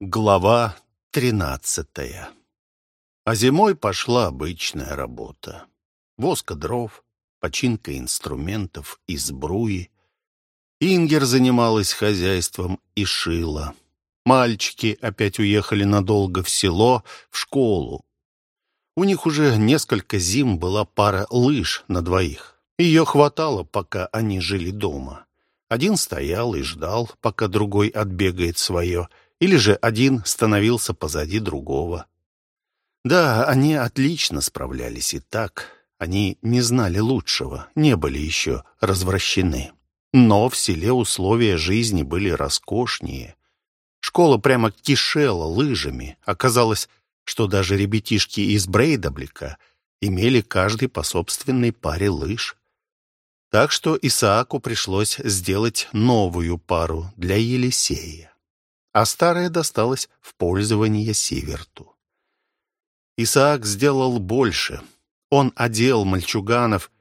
Глава тринадцатая А зимой пошла обычная работа. Воска дров, починка инструментов и сбруи. Ингер занималась хозяйством и шила. Мальчики опять уехали надолго в село, в школу. У них уже несколько зим была пара лыж на двоих. Ее хватало, пока они жили дома. Один стоял и ждал, пока другой отбегает свое, или же один становился позади другого. Да, они отлично справлялись и так. Они не знали лучшего, не были еще развращены. Но в селе условия жизни были роскошнее. Школа прямо кишела лыжами. Оказалось, что даже ребятишки из Брейдаблика имели каждый по собственной паре лыж. Так что Исааку пришлось сделать новую пару для Елисея. А старая досталась в пользование Сиверту. Исаак сделал больше. Он одел мальчуганов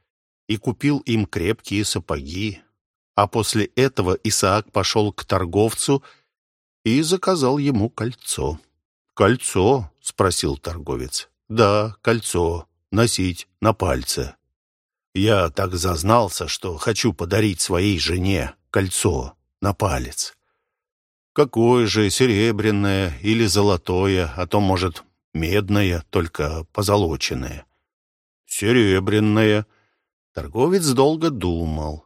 и купил им крепкие сапоги. А после этого Исаак пошел к торговцу и заказал ему кольцо. «Кольцо?» — спросил торговец. «Да, кольцо. Носить на пальце». Я так зазнался, что хочу подарить своей жене кольцо на палец. Какое же, серебряное или золотое, а то, может, медное, только позолоченное. Серебряное. Торговец долго думал.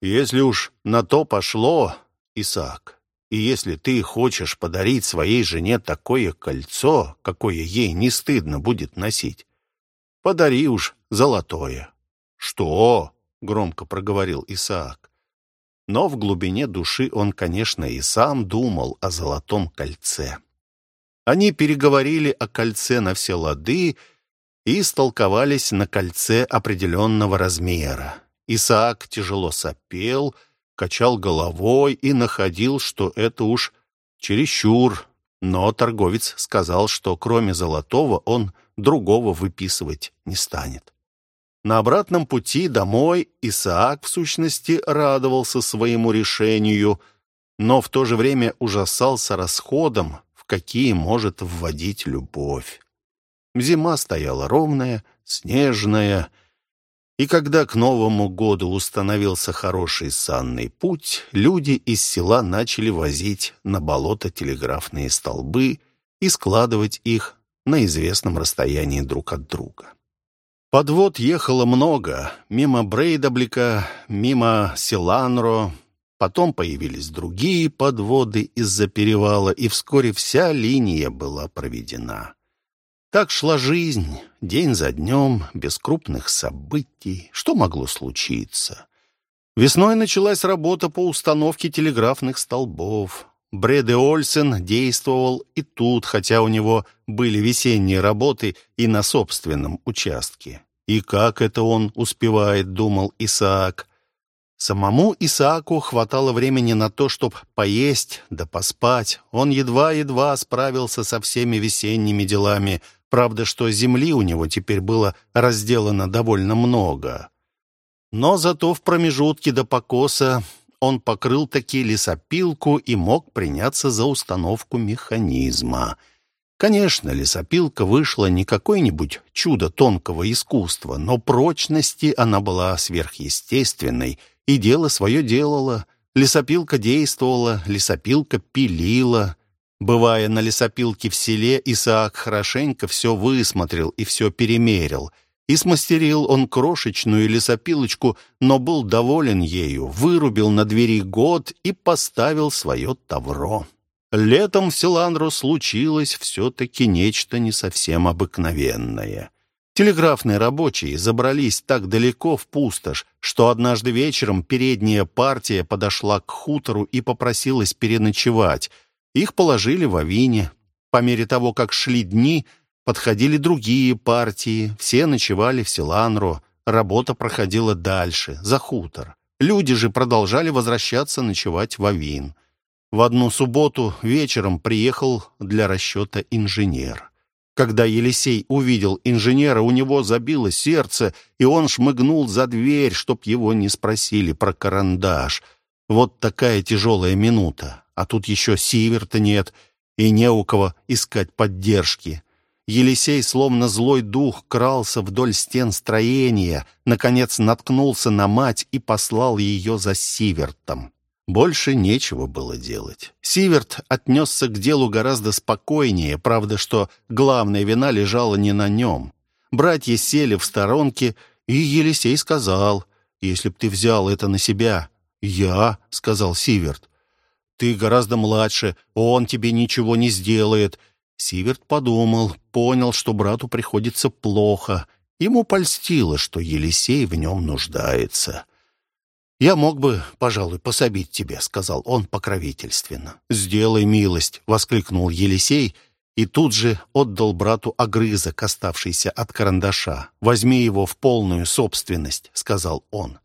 Если уж на то пошло, Исаак, и если ты хочешь подарить своей жене такое кольцо, какое ей не стыдно будет носить, подари уж золотое». «Что?» — громко проговорил Исаак. Но в глубине души он, конечно, и сам думал о золотом кольце. Они переговорили о кольце на все лады и истолковались на кольце определенного размера. Исаак тяжело сопел, качал головой и находил, что это уж чересчур, но торговец сказал, что кроме золотого он другого выписывать не станет. На обратном пути домой Исаак, в сущности, радовался своему решению, но в то же время ужасался расходам, в какие может вводить любовь. Зима стояла ровная, снежная, и когда к Новому году установился хороший санный путь, люди из села начали возить на болото телеграфные столбы и складывать их на известном расстоянии друг от друга. Подвод ехало много. Мимо Брейдаблика, мимо Селланро. Потом появились другие подводы из-за перевала, и вскоре вся линия была проведена. Так шла жизнь, день за днем, без крупных событий. Что могло случиться? Весной началась работа по установке телеграфных столбов. Бреде Ольсен действовал и тут, хотя у него были весенние работы и на собственном участке. И как это он успевает, думал Исаак. Самому Исааку хватало времени на то, чтобы поесть да поспать. Он едва-едва справился со всеми весенними делами. Правда, что земли у него теперь было разделано довольно много. Но зато в промежутке до покоса он покрыл таки лесопилку и мог приняться за установку механизма. Конечно, лесопилка вышла не какое-нибудь чудо тонкого искусства, но прочности она была сверхъестественной, и дело свое делала. Лесопилка действовала, лесопилка пилила. Бывая на лесопилке в селе, Исаак хорошенько все высмотрел и все перемерил — и смастерил он крошечную лесопилочку, но был доволен ею, вырубил на двери год и поставил свое тавро. Летом в Силандру случилось все-таки нечто не совсем обыкновенное. Телеграфные рабочие забрались так далеко в пустошь, что однажды вечером передняя партия подошла к хутору и попросилась переночевать. Их положили в авине. По мере того, как шли дни, Подходили другие партии, все ночевали в Силанро, работа проходила дальше, за хутор. Люди же продолжали возвращаться ночевать в Авин. В одну субботу вечером приехал для расчета инженер. Когда Елисей увидел инженера, у него забило сердце, и он шмыгнул за дверь, чтоб его не спросили про карандаш. Вот такая тяжелая минута. а тут еще Сиверта нет, и не у кого искать поддержки. Елисей, словно злой дух, крался вдоль стен строения, наконец наткнулся на мать и послал ее за Сивертом. Больше нечего было делать. Сиверт отнесся к делу гораздо спокойнее, правда, что главная вина лежала не на нем. Братья сели в сторонке, и Елисей сказал, «Если б ты взял это на себя...» «Я», — сказал Сиверт, «ты гораздо младше, он тебе ничего не сделает». Сиверт подумал, понял, что брату приходится плохо. Ему польстило, что Елисей в нем нуждается. «Я мог бы, пожалуй, пособить тебе», — сказал он покровительственно. «Сделай милость», — воскликнул Елисей, и тут же отдал брату огрызок, оставшийся от карандаша. «Возьми его в полную собственность», — сказал он.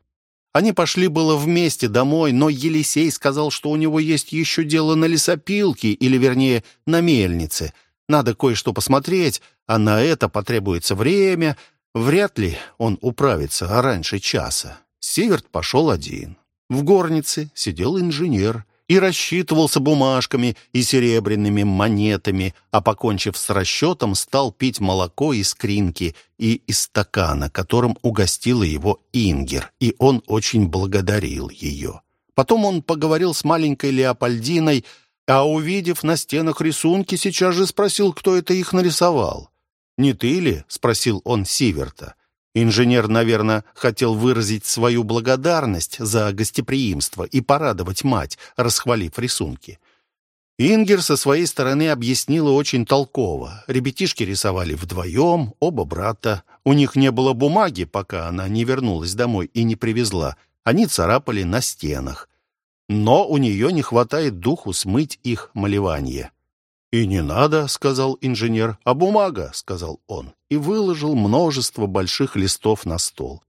Они пошли было вместе домой, но Елисей сказал, что у него есть еще дело на лесопилке, или, вернее, на мельнице. Надо кое-что посмотреть, а на это потребуется время. Вряд ли он управится раньше часа. Северт пошел один. В горнице сидел инженер и рассчитывался бумажками и серебряными монетами, а, покончив с расчетом, стал пить молоко из кринки и из стакана, которым угостила его Ингер, и он очень благодарил ее. Потом он поговорил с маленькой Леопольдиной, а, увидев на стенах рисунки, сейчас же спросил, кто это их нарисовал. «Не ты ли?» — спросил он Сиверта. Инженер, наверное, хотел выразить свою благодарность за гостеприимство и порадовать мать, расхвалив рисунки. Ингер со своей стороны объяснила очень толково. Ребятишки рисовали вдвоем, оба брата. У них не было бумаги, пока она не вернулась домой и не привезла. Они царапали на стенах. Но у нее не хватает духу смыть их малевание. «И не надо», — сказал инженер, — «а бумага», — сказал он, и выложил множество больших листов на стол.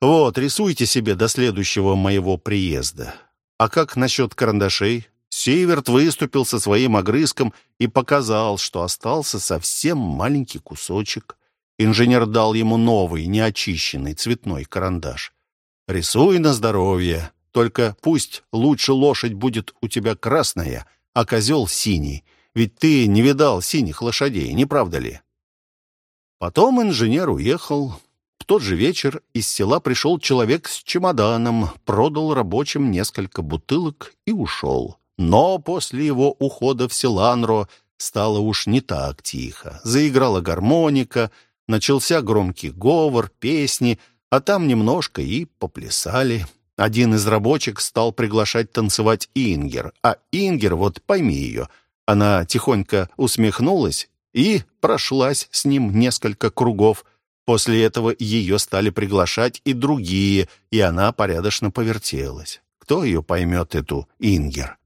«Вот, рисуйте себе до следующего моего приезда. А как насчет карандашей?» Сиверт выступил со своим огрызком и показал, что остался совсем маленький кусочек. Инженер дал ему новый, неочищенный цветной карандаш. «Рисуй на здоровье, только пусть лучше лошадь будет у тебя красная, а козел синий». Ведь ты не видал синих лошадей, не правда ли?» Потом инженер уехал. В тот же вечер из села пришел человек с чемоданом, продал рабочим несколько бутылок и ушел. Но после его ухода в Селанро стало уж не так тихо. Заиграла гармоника, начался громкий говор, песни, а там немножко и поплясали. Один из рабочих стал приглашать танцевать Ингер, а Ингер, вот пойми ее, она тихонько усмехнулась и прошлась с ним несколько кругов. После этого ее стали приглашать и другие, и она порядочно повертелась. Кто ее поймет, эту Ингер?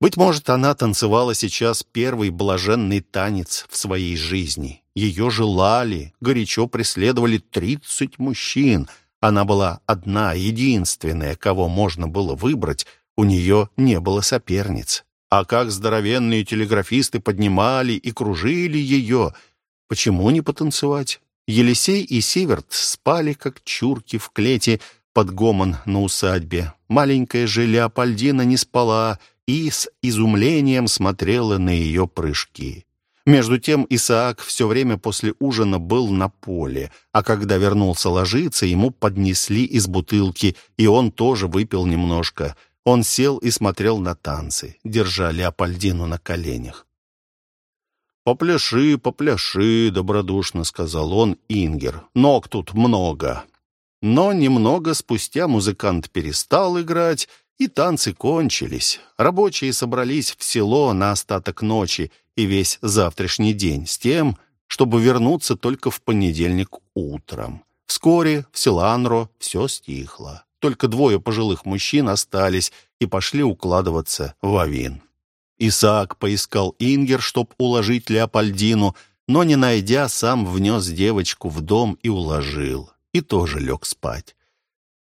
Быть может, она танцевала сейчас первый блаженный танец в своей жизни. Ее желали, горячо преследовали тридцать мужчин. Она была одна, единственная, кого можно было выбрать. У нее не было соперниц. А как здоровенные телеграфисты поднимали и кружили ее. Почему не потанцевать? Елисей и Сиверт спали, как чурки в клете, под гомон на усадьбе. Маленькая же Леопольдина не спала и с изумлением смотрела на ее прыжки. Между тем Исаак все время после ужина был на поле, а когда вернулся ложиться, ему поднесли из бутылки, и он тоже выпил немножко. Он сел и смотрел на танцы, держа Леопольдину на коленях. «Попляши, попляши», — добродушно сказал он Ингер. «Ног тут много». Но немного спустя музыкант перестал играть, и танцы кончились. Рабочие собрались в село на остаток ночи и весь завтрашний день с тем, чтобы вернуться только в понедельник утром. Вскоре в Селанро все стихло. Только двое пожилых мужчин остались и пошли укладываться в авин. Исаак поискал Ингер, чтоб уложить Леопольдину, но, не найдя, сам внес девочку в дом и уложил. И тоже лег спать.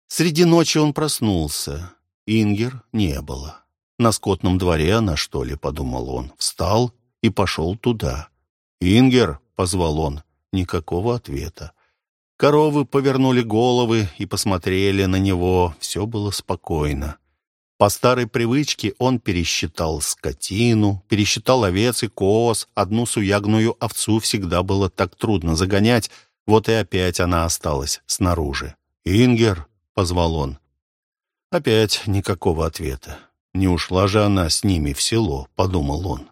Среди ночи он проснулся. Ингер не было. На скотном дворе она, что ли, подумал он. Встал и пошел туда. «Ингер!» — позвал он. Никакого ответа. Коровы повернули головы и посмотрели на него. Все было спокойно. По старой привычке он пересчитал скотину, пересчитал овец и коз. Одну суягную овцу всегда было так трудно загонять, вот и опять она осталась снаружи. «Ингер!» — позвал он. Опять никакого ответа. Не ушла же она с ними в село, подумал он.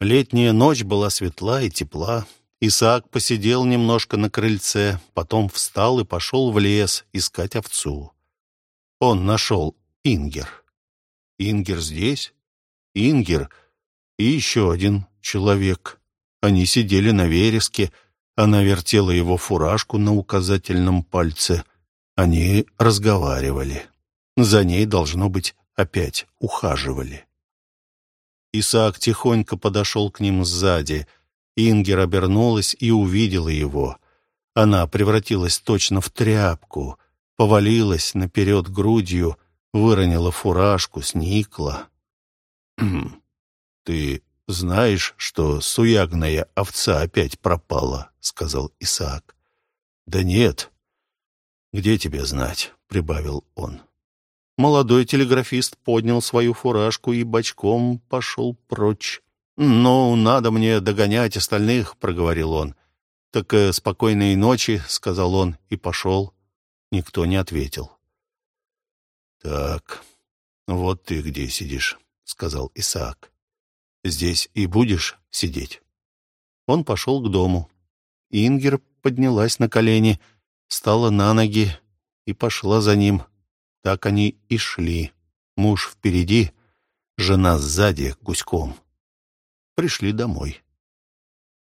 Летняя ночь была светла и тепла. Исаак посидел немножко на крыльце, потом встал и пошел в лес искать овцу. Он нашел Ингер. Ингер здесь? Ингер и еще один человек. Они сидели на вереске, она вертела его фуражку на указательном пальце. Они разговаривали. За ней, должно быть, опять ухаживали. Исаак тихонько подошел к ним сзади. Ингер обернулась и увидела его. Она превратилась точно в тряпку, повалилась наперед грудью, выронила фуражку, сникла. «Ты знаешь, что суягная овца опять пропала?» — сказал Исаак. «Да нет». «Где тебе знать?» — прибавил он. Молодой телеграфист поднял свою фуражку и бочком пошел прочь. «Ну, надо мне догонять остальных», — проговорил он. «Так э, спокойной ночи», — сказал он и пошел. Никто не ответил. «Так, вот ты где сидишь», — сказал Исаак. «Здесь и будешь сидеть?» Он пошел к дому. Ингер поднялась на колени, встала на ноги и пошла за ним. Так они и шли. Муж впереди, жена сзади, гуськом. Пришли домой.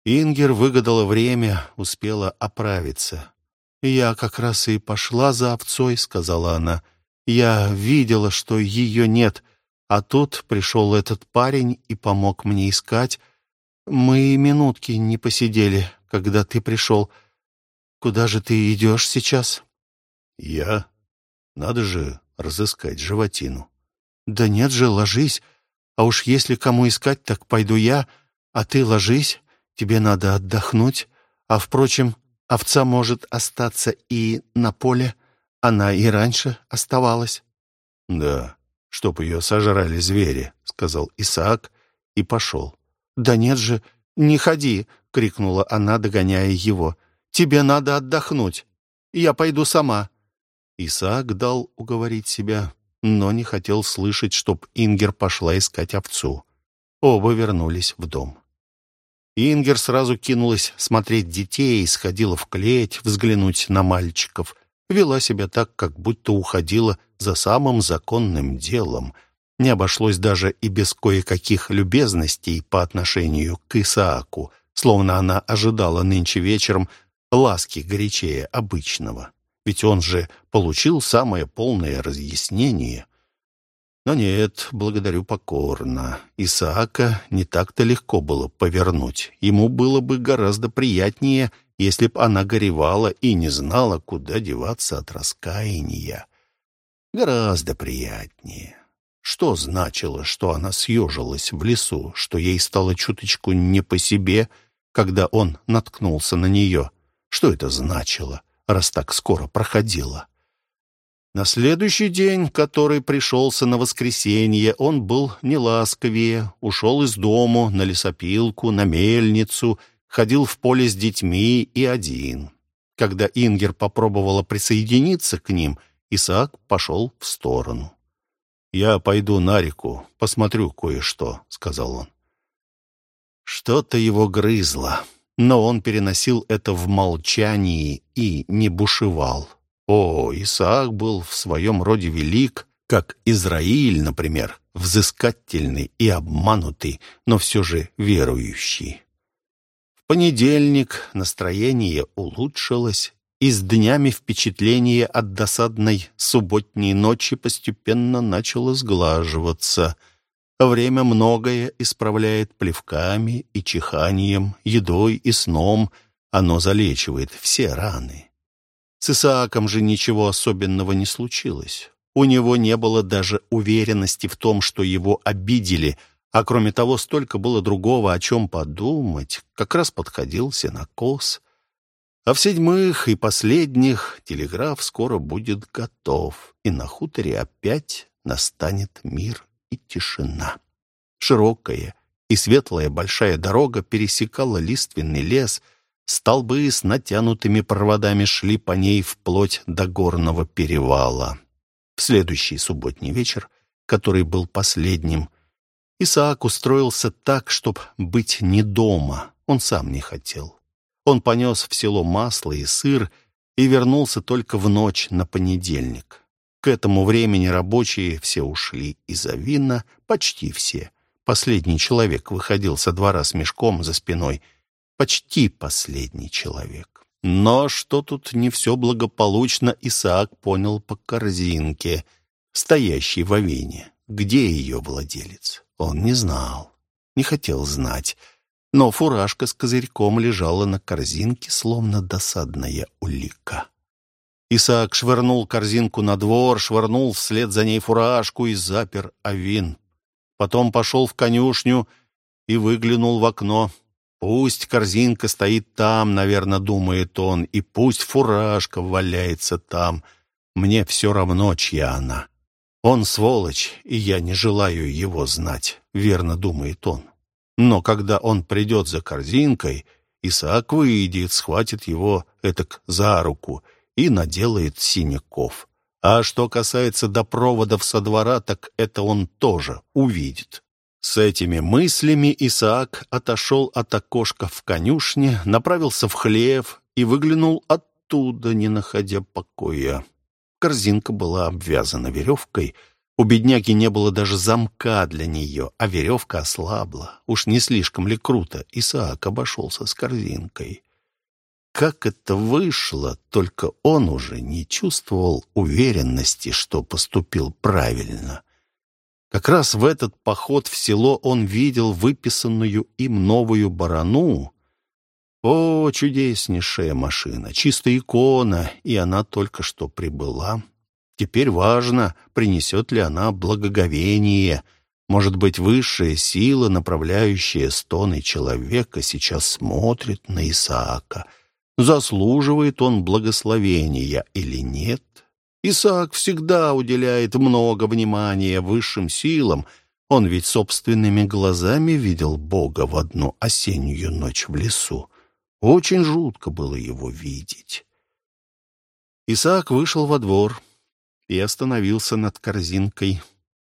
Ингер выгадала время, успела оправиться. «Я как раз и пошла за овцой», — сказала она. «Я видела, что ее нет, а тут пришел этот парень и помог мне искать. Мы минутки не посидели, когда ты пришел. Куда же ты идешь сейчас?» «Я надо же разыскать животину. Да нет же, ложись. А уж если кому искать, так пойду я, а ты ложись. Тебе надо отдохнуть. А, впрочем, овца может остаться и на поле. Она и раньше оставалась. Да, чтоб ее сожрали звери, сказал Исаак и пошел. Да нет же, не ходи, крикнула она, догоняя его. Тебе надо отдохнуть. Я пойду сама. Исаак дал уговорить себя, но не хотел слышать, чтоб Ингер пошла искать овцу. Оба вернулись в дом. Ингер сразу кинулась смотреть детей, сходила в клеть, взглянуть на мальчиков. Вела себя так, как будто уходила за самым законным делом. Не обошлось даже и без кое-каких любезностей по отношению к Исааку, словно она ожидала нынче вечером ласки горячее обычного ведь он же получил самое полное разъяснение. Но нет, благодарю покорно. Исаака не так-то легко было повернуть. Ему было бы гораздо приятнее, если б она горевала и не знала, куда деваться от раскаяния. Гораздо приятнее. Что значило, что она съежилась в лесу, что ей стало чуточку не по себе, когда он наткнулся на нее? Что это значило? Раз так скоро проходило. На следующий день, который пришелся на воскресенье, он был неласковее, ушел из дому на лесопилку, на мельницу, ходил в поле с детьми и один. Когда Ингер попробовала присоединиться к ним, Исаак пошел в сторону. «Я пойду на реку, посмотрю кое-что», — сказал он. Что-то его грызло но он переносил это в молчании и не бушевал. О, Исаак был в своем роде велик, как Израиль, например, взыскательный и обманутый, но все же верующий. В понедельник настроение улучшилось, и с днями впечатление от досадной субботней ночи постепенно начало сглаживаться — Время многое исправляет плевками и чиханием, едой и сном. Оно залечивает все раны. С Исааком же ничего особенного не случилось. У него не было даже уверенности в том, что его обидели, а кроме того, столько было другого, о чем подумать. Как раз подходил сенокос. А в седьмых и последних телеграф скоро будет готов, и на хуторе опять настанет мир и тишина. Широкая и светлая большая дорога пересекала лиственный лес, столбы с натянутыми проводами шли по ней вплоть до горного перевала. В следующий субботний вечер, который был последним, Исаак устроился так, чтобы быть не дома. Он сам не хотел. Он понес в село масло и сыр и вернулся только в ночь на понедельник. К этому времени рабочие все ушли из Авина, почти все. Последний человек выходил со двора с мешком за спиной. Почти последний человек. Но что тут не все благополучно, Исаак понял по корзинке, стоящей в Авине. Где ее владелец? Он не знал, не хотел знать. Но фуражка с козырьком лежала на корзинке, словно досадная улика. Исаак швырнул корзинку на двор, швырнул вслед за ней фуражку и запер авин. Потом пошел в конюшню и выглянул в окно. Пусть корзинка стоит там, наверное, думает он, и пусть фуражка валяется там. Мне все равно, чья она. Он сволочь, и я не желаю его знать, верно думает он. Но когда он придет за корзинкой, Исаак выйдет, схватит его этак за руку и наделает синяков. А что касается до проводов со двора, так это он тоже увидит. С этими мыслями Исаак отошел от окошка в конюшне, направился в хлев и выглянул оттуда, не находя покоя. Корзинка была обвязана веревкой. У бедняги не было даже замка для нее, а веревка ослабла. Уж не слишком ли круто Исаак обошелся с корзинкой. Как это вышло, только он уже не чувствовал уверенности, что поступил правильно. Как раз в этот поход в село он видел выписанную им новую барану, о, чудеснейшая машина, чистая икона, и она только что прибыла. Теперь важно, принесет ли она благоговение. Может быть, высшая сила, направляющая стоны человека, сейчас смотрит на Исаака. Заслуживает он благословения или нет? Исаак всегда уделяет много внимания высшим силам, он ведь собственными глазами видел Бога в одну осеннюю ночь в лесу. Очень жутко было его видеть. Исаак вышел во двор и остановился над корзинкой.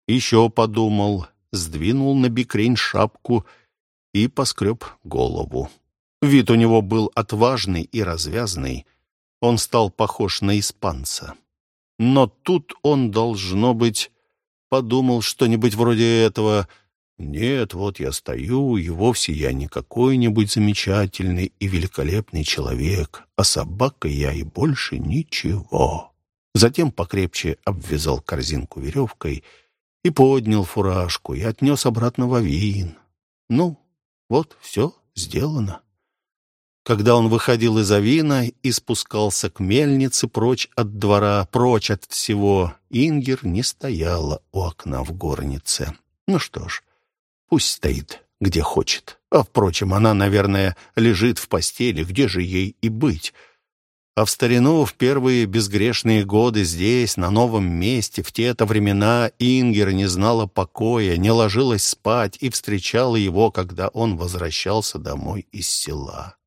Еще подумал, сдвинул на бикрень шапку и поскреб голову. Вид у него был отважный и развязный. Он стал похож на испанца. Но тут он, должно быть, подумал что-нибудь вроде этого — нет, вот я стою, и вовсе я не какой-нибудь замечательный и великолепный человек, а собака я и больше ничего. Затем покрепче обвязал корзинку веревкой и поднял фуражку и отнес обратно в авин. Ну, вот все сделано. Когда он выходил из авина и спускался к мельнице прочь от двора, прочь от всего, Ингер не стояла у окна в горнице. Ну что ж, Пусть стоит, где хочет. А, впрочем, она, наверное, лежит в постели, где же ей и быть. А в старину, в первые безгрешные годы здесь, на новом месте, в те-то времена Ингер не знала покоя, не ложилась спать и встречала его, когда он возвращался домой из села.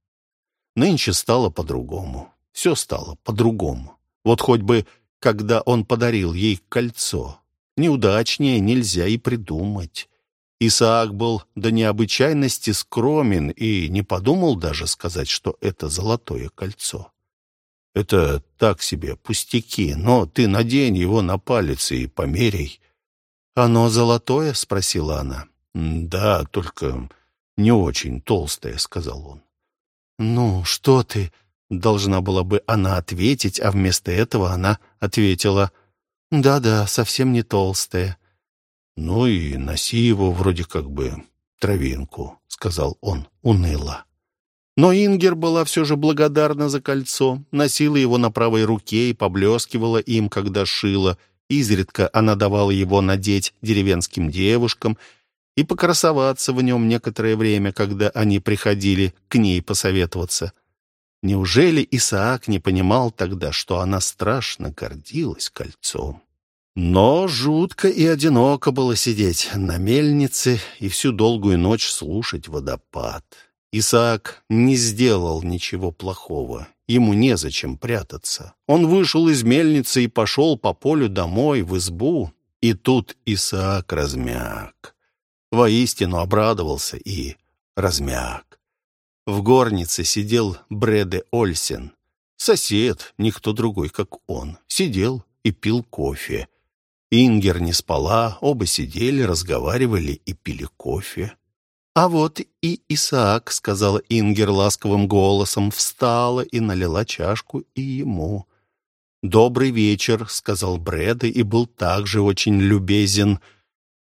Нынче стало по-другому. Все стало по-другому. Вот хоть бы, когда он подарил ей кольцо. Неудачнее нельзя и придумать. Исаак был до необычайности скромен и не подумал даже сказать, что это золотое кольцо. «Это так себе, пустяки, но ты надень его на палец и померяй». «Оно золотое?» — спросила она. «Да, только не очень толстое», — сказал он. «Ну, что ты?» — должна была бы она ответить, а вместо этого она ответила. «Да-да, совсем не толстое. «Ну и носи его вроде как бы травинку», — сказал он уныло. Но Ингер была все же благодарна за кольцо, носила его на правой руке и поблескивала им, когда шила. Изредка она давала его надеть деревенским девушкам и покрасоваться в нем некоторое время, когда они приходили к ней посоветоваться. Неужели Исаак не понимал тогда, что она страшно гордилась кольцом? Но жутко и одиноко было сидеть на мельнице и всю долгую ночь слушать водопад. Исаак не сделал ничего плохого. Ему незачем прятаться. Он вышел из мельницы и пошел по полю домой, в избу. И тут Исаак размяк. Воистину обрадовался и размяк. В горнице сидел Бреде Ольсен. Сосед, никто другой, как он, сидел и пил кофе. Ингер не спала, оба сидели, разговаривали и пили кофе. «А вот и Исаак», — сказала Ингер ласковым голосом, встала и налила чашку и ему. «Добрый вечер», — сказал Брэда и был также очень любезен.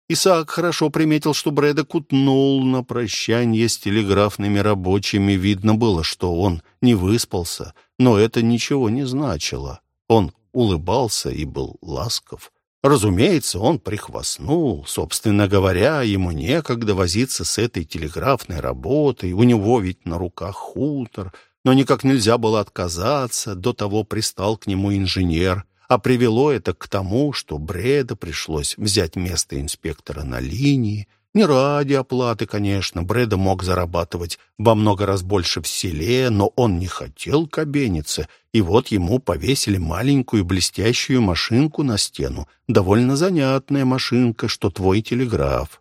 Исаак хорошо приметил, что Брэда кутнул на прощание с телеграфными рабочими. Видно было, что он не выспался, но это ничего не значило. Он улыбался и был ласков. Разумеется, он прихвастнул. Собственно говоря, ему некогда возиться с этой телеграфной работой. У него ведь на руках хутор. Но никак нельзя было отказаться. До того пристал к нему инженер. А привело это к тому, что Бреда пришлось взять место инспектора на линии. Не ради оплаты, конечно. Бреда мог зарабатывать во много раз больше в селе, но он не хотел кабениться. И вот ему повесили маленькую блестящую машинку на стену. Довольно занятная машинка, что твой телеграф.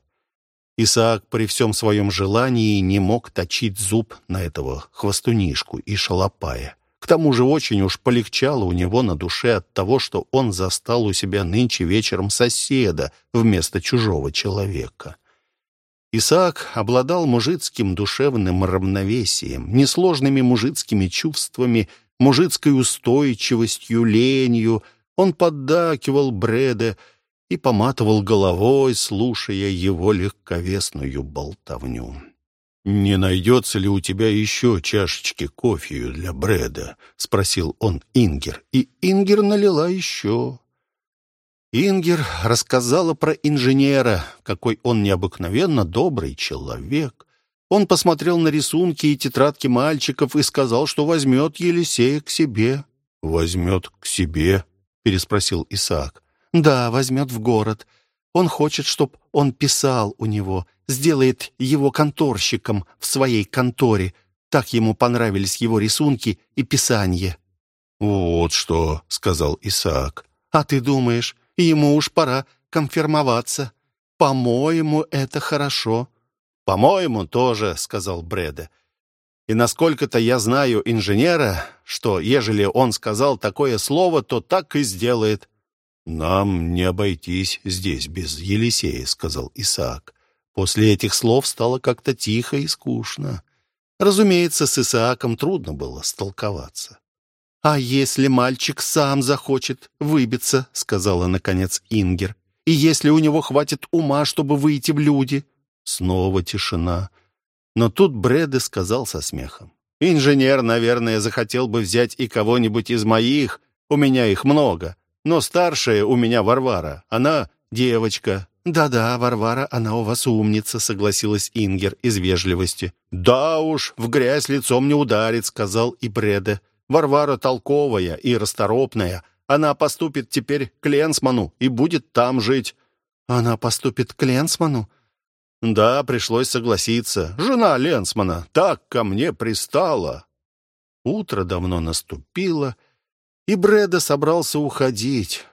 Исаак при всем своем желании не мог точить зуб на этого хвостунишку и шалопая. К тому же очень уж полегчало у него на душе от того, что он застал у себя нынче вечером соседа вместо чужого человека. Исаак обладал мужицким душевным равновесием, несложными мужицкими чувствами, мужицкой устойчивостью, ленью. Он поддакивал Бреде и поматывал головой, слушая его легковесную болтовню. «Не найдется ли у тебя еще чашечки кофею для Бреда?» — спросил он Ингер. И Ингер налила еще. Ингер рассказала про инженера, какой он необыкновенно добрый человек. Он посмотрел на рисунки и тетрадки мальчиков и сказал, что возьмет Елисея к себе. «Возьмет к себе?» — переспросил Исаак. «Да, возьмет в город. Он хочет, чтоб он писал у него, сделает его конторщиком в своей конторе. Так ему понравились его рисунки и писанье». «Вот что», — сказал Исаак. «А ты думаешь, Ему уж пора конфирмоваться. По-моему, это хорошо». «По-моему, тоже», — сказал Бреда. «И насколько-то я знаю инженера, что, ежели он сказал такое слово, то так и сделает». «Нам не обойтись здесь без Елисея», — сказал Исаак. После этих слов стало как-то тихо и скучно. Разумеется, с Исааком трудно было столковаться. «А если мальчик сам захочет выбиться?» — сказала, наконец, Ингер. «И если у него хватит ума, чтобы выйти в люди?» Снова тишина. Но тут Брэды сказал со смехом. «Инженер, наверное, захотел бы взять и кого-нибудь из моих. У меня их много. Но старшая у меня Варвара. Она девочка». «Да-да, Варвара, она у вас умница», — согласилась Ингер из вежливости. «Да уж, в грязь лицом не ударит», — сказал и Бреде. Варвара толковая и расторопная. Она поступит теперь к Ленсману и будет там жить». «Она поступит к Ленсману?» «Да, пришлось согласиться. Жена Ленсмана так ко мне пристала». Утро давно наступило, и Бреда собрался уходить.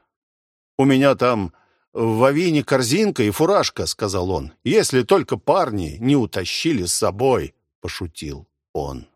«У меня там в авине корзинка и фуражка», — сказал он. «Если только парни не утащили с собой», — пошутил он.